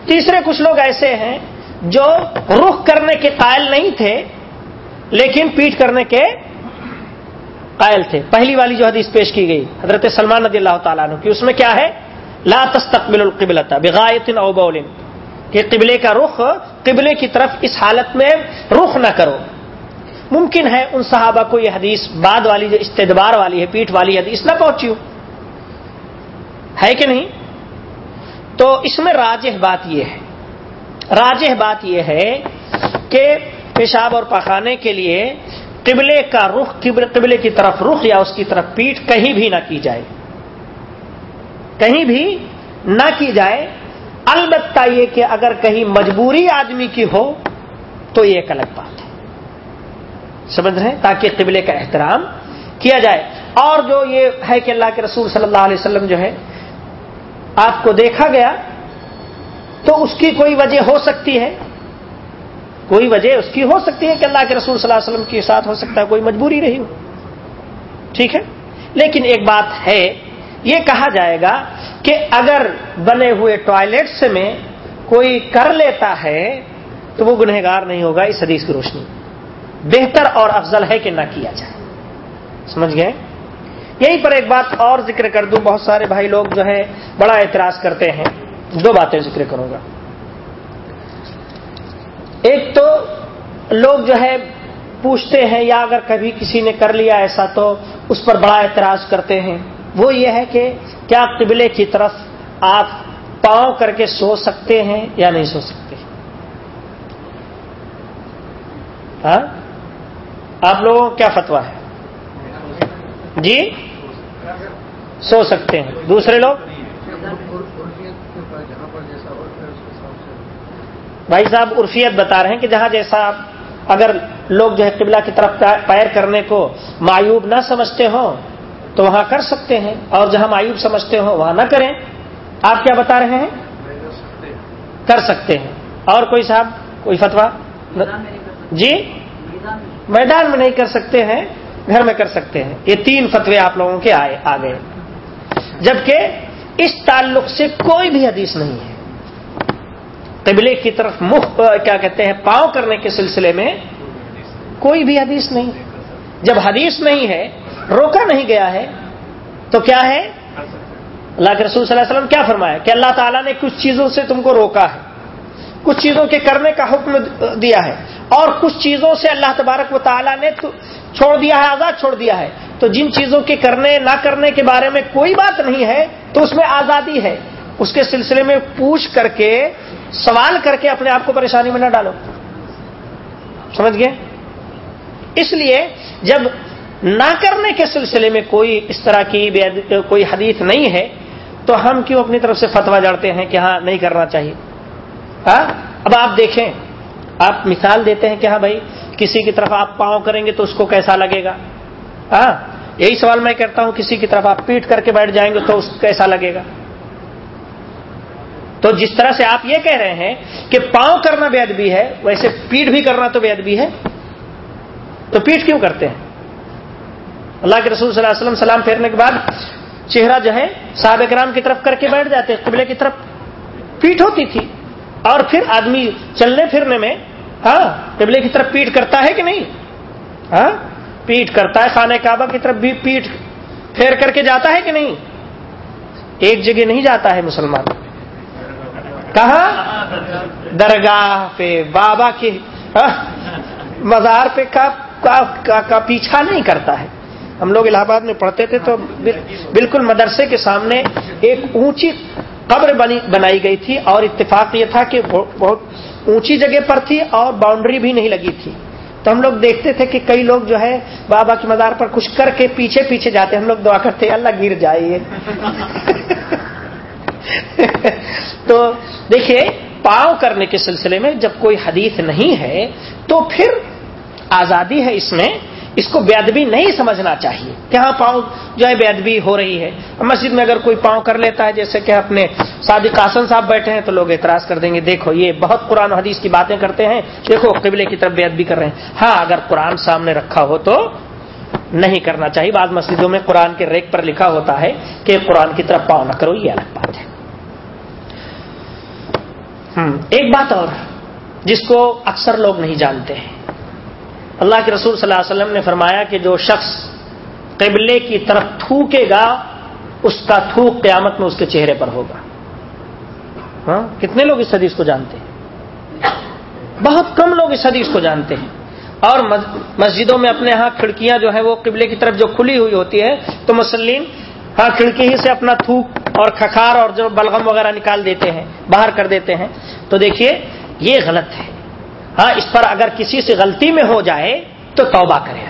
تیسرے کچھ لوگ ایسے ہیں جو رخ کرنے کے قائل نہیں تھے، لیکن پیٹ کرنے کے قائل تھے۔ پہلی والی جو حدیث پیش کی گئی، حضرت سلمان رضی اللہ تعالیٰ عنہ کی، اس میں کیا ہے؟ لا تستقبل القبلتا بغایت او بول۔ کہ قبلے کا رخ قبلے کی طرف اس حالت میں رخ نہ کرو۔ ممکن ہے ان صحابہ کو یہ حدیث بعد والی جو استدبار والی ہے پیٹ والی حدیث نہ پہنچی ہو ہے کہ نہیں؟ تو اس میں راجہ بات یہ ہے۔ راجہ بات یہ ہے کہ پیشاب اور پخانے کے لیے قبلے کا رخ قبلے کی طرف رخ یا اس کی طرف پیٹ کہیں بھی نہ کی جائے۔ کہیں بھی نہ کی جائے۔ البتہ یہ کہ اگر کہیں مجبوری آدمی کی ہو تو یہ ایک الگ بات ہے۔ سمجھ رہے ہیں؟ تاکہ قبلے کا احترام کیا جائے۔ اور جو یہ ہے کہ اللہ کے رسول صلی اللہ علیہ وسلم جو ہے، آپ کو دیکھا گیا تو اس کی کوئی وجہ ہو سکتی ہے۔ کوئی وجہ اس کی ہو سکتی ہے کہ اللہ کے رسول صلی اللہ علیہ وسلم کے ساتھ ہو سکتا ہے، کوئی مجبوری رہی ہو۔ ٹھیک ہے؟ لیکن ایک بات ہے یہ کہا جائے گا کہ اگر بنے ہوئے ٹوائلٹس میں کوئی کر لیتا ہے تو وہ گنہگار نہیں ہوگا، اس حدیث کی روشنی۔ بہتر اور افضل ہے کہ نہ کیا جائے۔ سمجھ گئے؟ یہیں پر ایک بات اور ذکر کر دوں۔ بہت سارے بھائی لوگ جو ہے بڑا اعتراض کرتے ہیں۔ دو باتیں ذکر کروں گا۔ ایک تو لوگ جو ہے، پوچھتے ہیں، یا اگر کبھی کسی نے کر لیا ایسا تو اس پر بڑا اعتراض کرتے ہیں۔ وہ یہ ہے کہ کیا قبلے کی طرف آپ پاؤں کر کے سو سکتے ہیں یا نہیں سو سکتے؟ ہاں؟ آپ لوگوں کو کیا فتوا ہے؟ جی؟ سو سکتے ہیں۔ دوسرے لوگ؟ بھائی صاحب، عرفیت بتا رہے ہیں کہ جہاں جیسا اگر لوگ جو ہے قبلہ کی طرف پیر کرنے کو معیوب نہ سمجھتے ہوں تو وہاں کر سکتے ہیں اور جہاں معیوب سمجھتے ہوں وہاں نہ کریں۔ آپ کیا بتا رہے ہیں؟ کر سکتے ہیں۔ اور کوئی صاحب، کوئی فتوا جی؟ میدان میں نہیں کر سکتے ہیں، گھر میں کر سکتے ہیں۔ یہ تین فتوے آپ لوگوں کے آئے، آ گئے۔ جبکہ اس تعلق سے کوئی بھی حدیث نہیں ہے۔ قبلے کی طرف مخ، کیا کہتے ہیں، پاؤں کرنے کے سلسلے میں کوئی بھی حدیث نہیں۔ جب حدیث نہیں ہے روکا نہیں گیا ہے، تو کیا ہے؟ اللہ کے رسول صلی اللہ علیہ وسلم کیا فرمایا؟ کہ اللہ تعالیٰ نے کچھ چیزوں سے تم کو روکا ہے۔ کچھ چیزوں کے کرنے کا حکم دیا ہے۔ اور کچھ چیزوں سے اللہ تبارک و تعالیٰ نے چھوڑ دیا ہے، آزاد چھوڑ دیا ہے۔ تو جن چیزوں کے کرنے، نہ کرنے کے بارے میں کوئی بات نہیں ہے، تو اس میں آزادی ہے۔ اس کے سلسلے میں پوچھ کر کے، سوال کر کے اپنے آپ کو پریشانی میں نہ ڈالو۔ سمجھ گئے؟ اس لیے جب نہ کرنے کے سلسلے میں کوئی اس طرح کی کوئی حدیث نہیں ہے، تو ہم کیوں اپنی طرف سے فتوا جڑتے ہیں کہ ہاں نہیں کرنا چاہیے؟ ہاں اب آپ دیکھیں، آپ مثال دیتے ہیں کہ ہاں بھائی، کسی کی طرف آپ پاؤں کریں گے تو اس کو کیسا لگے گا؟ ہاں یہی سوال میں کرتا ہوں، کسی کی طرف آپ پیٹ کر کے بیٹھ جائیں گے تو اس کو کیسا لگے گا؟ تو جس طرح سے آپ یہ کہہ رہے ہیں کہ پاؤں کرنا بے ادبی ہے، ویسے پیٹ بھی کرنا تو بے ادبی ہے۔ تو پیٹ کیوں کرتے ہیں؟ اللہ کے رسول صلی اللہ علیہ وسلم سلام پھیرنے کے بعد چہرہ جو ہے صاحب کرام کی طرف کر کے بیٹھ جاتے، قبلے کی طرف پیٹ ہوتی تھی۔ اور پھر آدمی چلنے پھرنے میں ہاں قبلے کی طرف پیٹ کرتا ہے کہ نہیں؟ ہاں پیٹ کرتا ہے، خانہ کعبہ کی طرف بھی پیٹ پھیر کر کے جاتا ہے کہ نہیں؟ ایک جگہ نہیں جاتا ہے مسلمان۔ کہاں؟ درگاہ پہ، بابا کے ہاں، مزار پہ کا پیچھا نہیں کرتا ہے۔ ہم لوگ الہ آباد میں پڑھتے تھے تو بالکل مدرسے کے سامنے ایک اونچی قبر بنائی گئی تھی اور اتفاق یہ تھا کہ بہت اونچی جگہ پر تھی اور باؤنڈری بھی نہیں لگی تھی۔ تو ہم لوگ دیکھتے تھے کہ کئی لوگ جو ہے بابا کی مزار پر کچھ کر کے پیچھے پیچھے جاتے ہم لوگ دعا کرتے اللہ گر جائیے تو دیکھیے، پاؤ کرنے کے سلسلے میں جب کوئی حدیث نہیں ہے تو پھر آزادی ہے اس میں۔ اس کو بے ادبی نہیں سمجھنا چاہیے کہ ہاں پاؤں جو ہے بے ادبی ہو رہی ہے۔ مسجد میں اگر کوئی پاؤں کر لیتا ہے، جیسے کہ اپنے صادق قاسم صاحب بیٹھے ہیں، تو لوگ اعتراض کر دیں گے، دیکھو، یہ بہت قرآن و حدیث کی باتیں کرتے ہیں۔ دیکھو، قبلے کی طرف بے ادبی کر رہے ہیں۔ ہاں اگر قرآن سامنے رکھا ہو تو نہیں کرنا چاہیے۔ بعض مسجدوں میں قرآن کے ریک پر لکھا ہوتا ہے کہ قرآن کی طرف پاؤں نہ کرو، یہ الگ بات ہے۔ ایک بات اور، جس کو اکثر لوگ نہیں جانتے۔ ہیں اللہ کے رسول صلی اللہ علیہ وسلم نے فرمایا کہ جو شخص قبلے کی طرف تھوکے گا، اس کا تھوک قیامت میں اس کے چہرے پر ہوگا۔ ہاں؟ کتنے لوگ اس حدیث کو جانتے ہیں؟ بہت کم لوگ اس حدیث کو جانتے ہیں۔ اور مسجدوں میں اپنے ہاں کھڑکیاں جو ہیں وہ قبلے کی طرف جو کھلی ہوئی ہوتی ہے، تو مسلم ہاں کھڑکی ہی سے اپنا تھوک اور کھکھار اور جو بلغم وغیرہ نکال دیتے ہیں، باہر کر دیتے ہیں۔ تو دیکھیے، یہ غلط ہے۔ ہاں اس پر اگر کسی سے غلطی میں ہو جائے تو توبہ کرے۔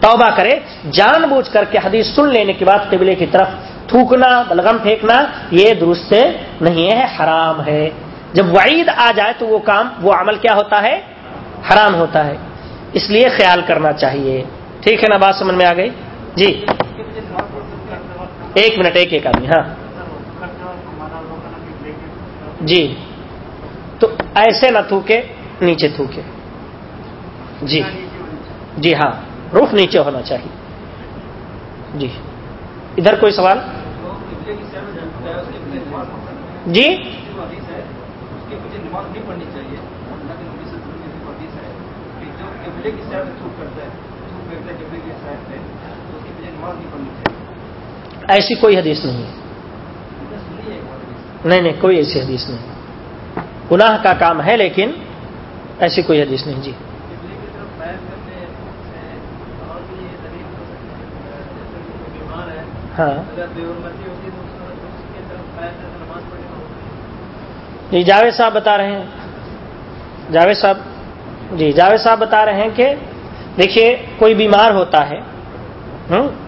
توبہ کرے، جان بوجھ کر کے حدیث سن لینے کے بعد قبلے کی طرف تھوکنا، بلغم پھینکنا، یہ درست نہیں ہے، حرام ہے۔ جب وعید آ جائے تو وہ کام، وہ عمل کیا ہوتا ہے؟ حرام ہوتا ہے۔ اس لیے خیال کرنا چاہیے۔ ٹھیک ہے نا، بات سمجھ میں آ گئی؟ جی۔ ایک منٹ، ایک ایک آدمی ہاں۔ جی۔ تو ایسے نہ تھوکے نیچے تھوکے۔ جی۔ جی ہاں۔ روف نیچے ہونا چاہیے۔ جی۔ ادھر کوئی سوال؟ جی؟ ایسی کوئی حدیث نہیں۔ نہیں نہیں، کوئی ایسی حدیث نہیں۔ گناہ کا کام ہے لیکن ایسی کوئی حدیث نہیں جی۔ ہاں۔ جی جاوید صاحب بتا رہے ہیں۔ جاوید صاحب جی جاوید صاحب بتا رہے ہیں کہ دیکھیے، کوئی بیمار ہوتا ہے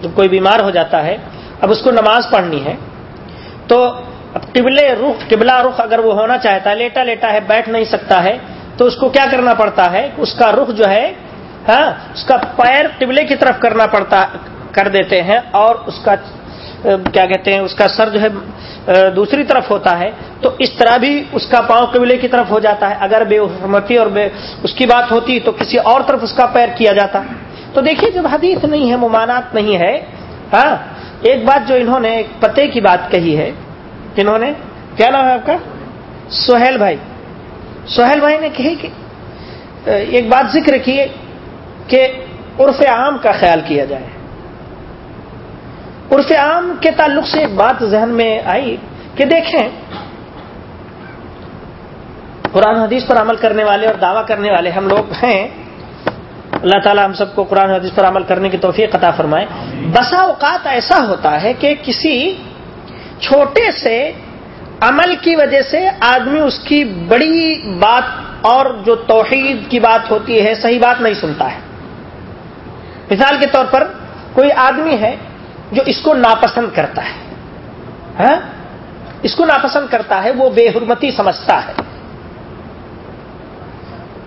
جب کوئی بیمار ہو جاتا ہے، اب اس کو نماز پڑھنی ہے، تو اب قبلے رخ، قبلہ رخ اگر وہ ہونا چاہتا ہے لیٹا لیٹا ہے، بیٹھ نہیں سکتا ہے تو اس کو کیا کرنا پڑتا ہے؟ اس کا رخ جو ہے ہاں اس کا پیر قبلے کی طرف کرنا پڑتا، کر دیتے ہیں اور اس کا، کیا کہتے ہیں، اس کا سر جو ہے دوسری طرف ہوتا ہے۔ تو اس طرح بھی اس کا پاؤں قبلے کی طرف ہو جاتا ہے۔ اگر بے حرمتی اور بے، اس کی بات ہوتی تو کسی اور طرف اس کا پیر کیا جاتا۔ تو دیکھیے، جب حدیث نہیں ہے ممانات نہیں ہے ہاں ایک بات جو انہوں نے، ایک پتے کی بات کہی ہے، انہوں نے، کیا نام ہے آپ کا؟ سہیل بھائی۔ سہیل بھائی نے کہی کہ ایک بات ذکر کی کہ عرف عام کا خیال کیا جائے۔ عرف عام کے تعلق سے ایک بات ذہن میں آئی کہ دیکھیں، قرآن حدیث پر عمل کرنے والے اور دعویٰ کرنے والے ہم لوگ ہیں۔ اللہ تعالیٰ ہم سب کو قرآن حدیث پر عمل کرنے کی توفیق عطا فرمائے۔ بسا اوقات ایسا ہوتا ہے کہ کسی چھوٹے سے عمل کی وجہ سے آدمی اس کی بڑی بات اور جو توحید کی بات ہوتی ہے، صحیح بات نہیں سنتا ہے۔ مثال کے طور پر کوئی آدمی ہے جو اس کو ناپسند کرتا ہے۔ ہاں؟ اس کو ناپسند کرتا ہے، وہ بے حرمتی سمجھتا ہے۔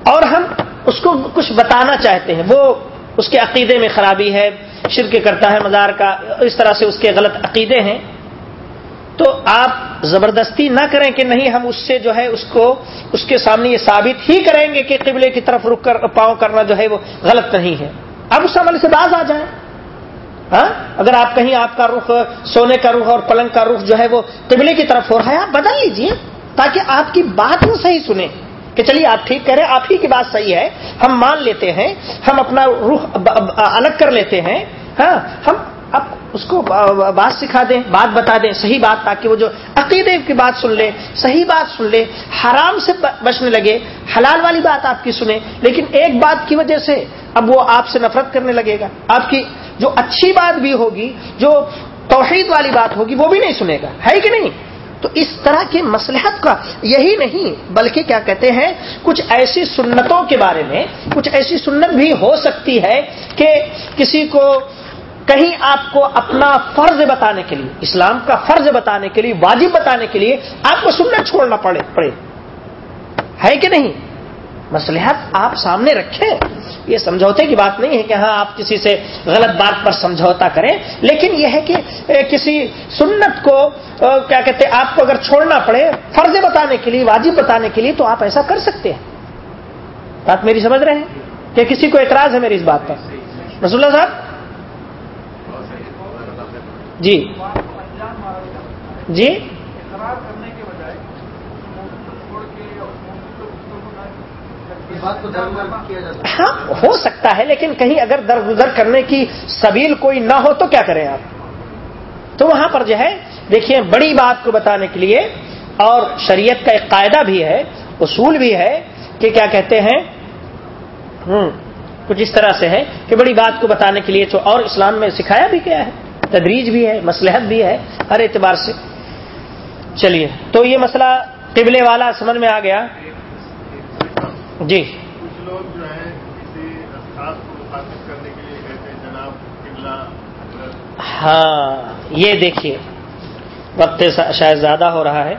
اور ہم اس کو کچھ بتانا چاہتے ہیں۔ وہ اس کے عقیدے میں خرابی ہے، شرک کرتا ہے، مزار کا، اس طرح سے اس کے غلط عقیدے ہیں۔ تو آپ زبردستی نہ کریں کہ نہیں، ہم اس سے جو ہے اس کو، اس کے سامنے یہ ثابت ہی کریں گے کہ قبلے کی طرف رک کر پاؤں کرنا جو ہے وہ غلط نہیں ہے۔ اب اس عمل سے باز آ جائیں۔ ہاں؟ اگر آپ کہیں آپ کا رخ، سونے کا رخ اور پلنگ کا رخ جو ہے وہ قبلے کی طرف ہو رہا ہے، آپ بدل لیجیے تاکہ آپ کی بات وہ صحیح سنیں۔ کہ چلیے، آپ ٹھیک کریں آپ ہی کی بات صحیح ہے۔ ہم مان لیتے ہیں، ہم اپنا رخ الگ کر لیتے ہیں۔ ہاں؟ ہم اب اس کو بات سکھا دیں، بات بتا دیں، صحیح بات، تاکہ وہ جو عقیدے کی بات سن لے صحیح بات سن لے حرام سے بچنے لگے، حلال والی بات آپ کی سنیں، لیکن ایک بات کی وجہ سے اب وہ آپ سے نفرت کرنے لگے گا۔ آپ کی جو اچھی بات بھی ہوگی، جو توحید والی بات ہوگی، وہ بھی نہیں سنے گا۔ ہے کہ نہیں؟ تو اس طرح کے مسلحت کا یہی نہیں، بلکہ کیا کہتے ہیں، کچھ ایسی سنتوں کے بارے میں، کچھ ایسی سنت بھی ہو سکتی ہے کہ کسی کو کہیں آپ کو اپنا فرض بتانے کے لیے، اسلام کا فرض بتانے کے لیے، واجب بتانے کے لیے آپ کو سنت چھوڑنا پڑے پڑے۔ ہے کہ نہیں؟ مسلحت آپ سامنے رکھیں یہ سمجھوتے کی بات نہیں ہے کہ ہاں آپ کسی سے غلط بات پر سمجھوتا کریں، لیکن یہ ہے کہ کسی سنت کو کیا کہتے ہیں آپ کو اگر چھوڑنا پڑے، فرض بتانے کے لیے، واجب بتانے کے لیے، تو آپ ایسا کر سکتے ہیں۔ بات میری سمجھ رہے ہیں؟ کہ کسی کو اعتراض ہے میری اس بات پر؟ رسول اللہ صاحب؟ جی۔ جی۔ ہاں ہو سکتا ہے، لیکن کہیں اگر درگزر کرنے کی سبیل کوئی نہ ہو تو کیا کریں آپ؟ تو وہاں پر جو ہے، دیکھیے، بڑی بات کو بتانے کے لیے، اور شریعت کا ایک قاعدہ بھی ہے، اصول بھی ہے، کہ کیا کہتے ہیں؟ ہوں، کچھ اس طرح سے ہے، کہ بڑی بات کو بتانے کے لیے تو اور اسلام میں سکھایا بھی کیا ہے۔ تدریج بھی ہے مسلحت بھی ہے ہر اعتبار سے۔ چلیے تو یہ مسئلہ قبلے والا سمجھ میں آ گیا۔ جی۔ کچھ لوگ جو ہے کسی خاص کو کرنے کے لیے کہتے ہیں جناب ہاں یہ دیکھیے۔ وقت شاید زیادہ ہو رہا ہے۔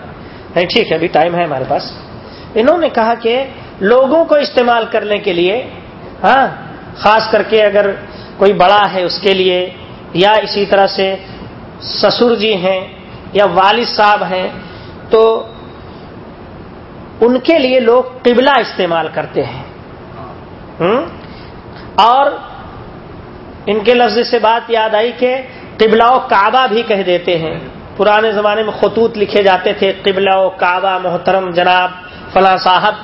نہیں ٹھیک ہے ابھی ٹائم ہے ہمارے پاس۔ انہوں نے کہا کہ لوگوں کو استعمال کرنے کے لیے ہاں خاص کر کے اگر کوئی بڑا ہے اس کے لیے یا اسی طرح سے سسر جی ہیں یا والد صاحب ہیں، تو ان کے لیے لوگ قبلہ استعمال کرتے ہیں۔ اور ان کے لفظ سے بات یاد آئی کہ قبلہ و کعبہ بھی کہہ دیتے ہیں۔ پرانے زمانے میں خطوط لکھے جاتے تھے، قبلہ و کعبہ، محترم جناب فلاں صاحب۔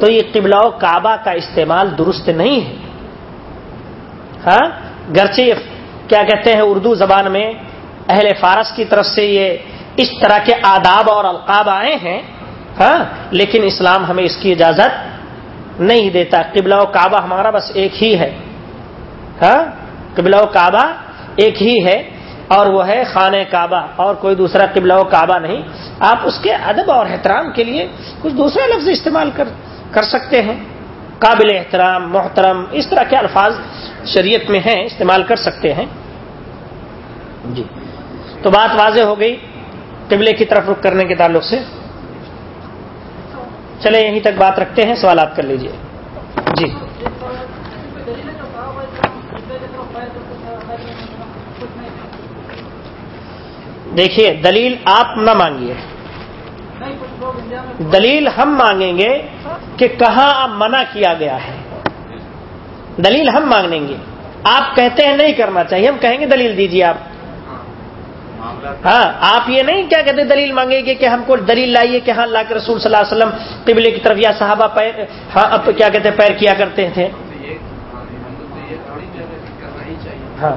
تو یہ قبلہ و کعبہ کا استعمال درست نہیں ہے۔ ہاں؟ گرچہ کیا کہتے ہیں اردو زبان میں اہل فارس کی طرف سے یہ اس طرح کے آداب اور القاب آئے ہیں ہاں لیکن اسلام ہمیں اس کی اجازت نہیں دیتا۔ قبلہ و کعبہ ہمارا بس ایک ہی ہے ہاں قبلہ و کعبہ ایک ہی ہے اور وہ ہے خانہ کعبہ، اور کوئی دوسرا قبلہ و کعبہ نہیں۔ آپ اس کے ادب اور احترام کے لیے کچھ دوسرے لفظ استعمال کر کر سکتے ہیں۔ قابل احترام، محترم، اس طرح کے الفاظ شریعت میں ہیں، استعمال کر سکتے ہیں۔ جی۔ تو بات واضح ہو گئی قبلے کی طرف رخ کرنے کے تعلق سے۔ چلے یہیں تک بات رکھتے ہیں، سوالات کر لیجیے۔ جی۔ دیکھیے، دلیل آپ نہ مانگیے۔ دلیل ہم مانگیں گے کہ کہاں منع کیا گیا ہے۔ دلیل ہم مانگیں گے۔ آپ کہتے ہیں نہیں کرنا چاہیے، ہم کہیں گے دلیل دیجیے آپ۔ ہاں آپ یہ نہیں کیا کہتے دلیل مانگے گے کہ ہم کو دلیل لائیے کہ ہاں اللہ کے رسول صلی اللہ علیہ وسلم قبلے کی طرف یا صحابہ پیر ہاں اب کیا کہتے پیر کیا کرتے تھے؟ ہاں۔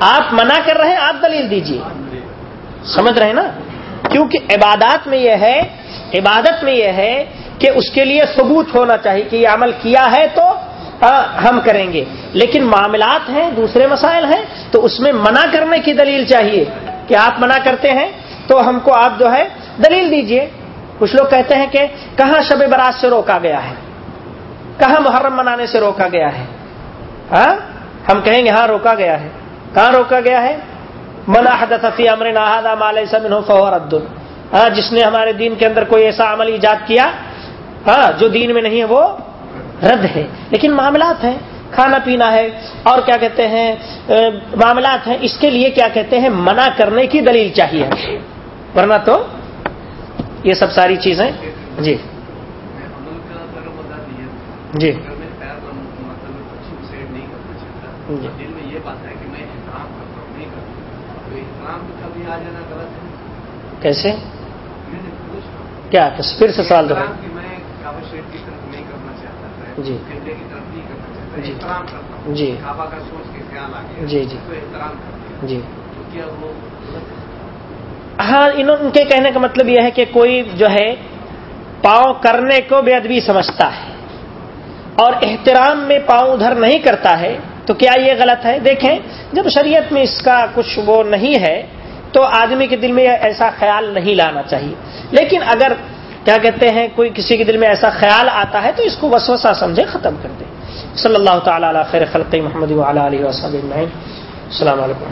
آپ منع کر رہے ہیں، آپ دلیل دیجیے سمجھ رہے ہیں نا؟ کیونکہ عبادات میں یہ ہے عبادت میں یہ ہے کہ اس کے لیے ثبوت ہونا چاہیے کہ یہ عمل کیا ہے تو ہم کریں گے۔ لیکن معاملات ہیں، دوسرے مسائل ہیں، تو اس میں منع کرنے کی دلیل چاہیے کہ آپ منع کرتے ہیں تو ہم کو آپ جو ہے دلیل دیجیے۔ کچھ لوگ کہتے ہیں کہ کہاں شب برات سے روکا گیا ہے؟ کہاں محرم منانے سے روکا گیا ہے؟ ہاں ہم کہیں گے ہاں روکا گیا ہے۔ کہاں روکا گیا ہے؟ منا حدت فی امر مال سمن ہو ہاں، جس نے ہمارے دین کے اندر کوئی ایسا عمل ایجاد کیا ہاں، جو دین میں نہیں ہے، وہ رد ہے۔ لیکن معاملات ہیں، کھانا پینا ہے، اور کیا کہتے ہیں معاملات ہیں۔ اس کے لیے کیا کہتے ہیں، منع کرنے کی دلیل چاہیے۔ ورنہ تو یہ سب ساری چیزیں جی۔ جی۔, جی۔ کیسے؟ کیا پھر سے سوال دو جی۔ جی۔ جی۔ جی جی۔ جی۔ ہاں ان کے کہنے کا مطلب یہ ہے کہ کوئی جو ہے پاؤں کرنے کو بے ادبی سمجھتا ہے اور احترام میں پاؤں ادھر نہیں کرتا ہے تو کیا یہ غلط ہے؟ دیکھیں جب شریعت میں اس کا کچھ وہ نہیں ہے تو آدمی کے دل میں ایسا خیال نہیں لانا چاہیے۔ لیکن اگر کیا کہتے ہیں کوئی کسی کے دل میں ایسا خیال آتا ہے تو اس کو وسوسہ سمجھے ختم کر دیں صلی اللہ تعالیٰ علیہ خیر خلقی محمد علیہ وسلم السلام علیکم۔